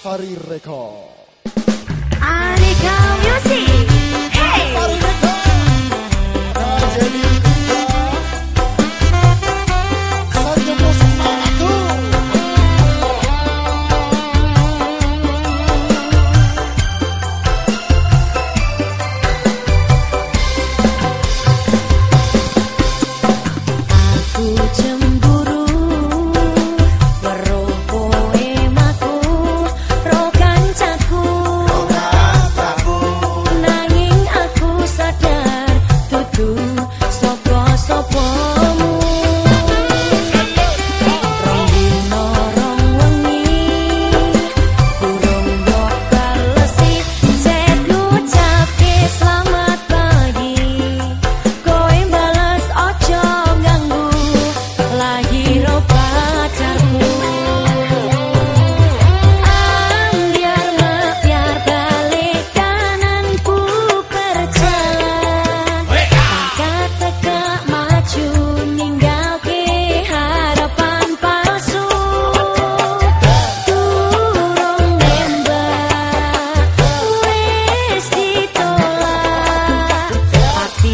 Safari Record Aneka Music Hey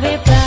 sabe.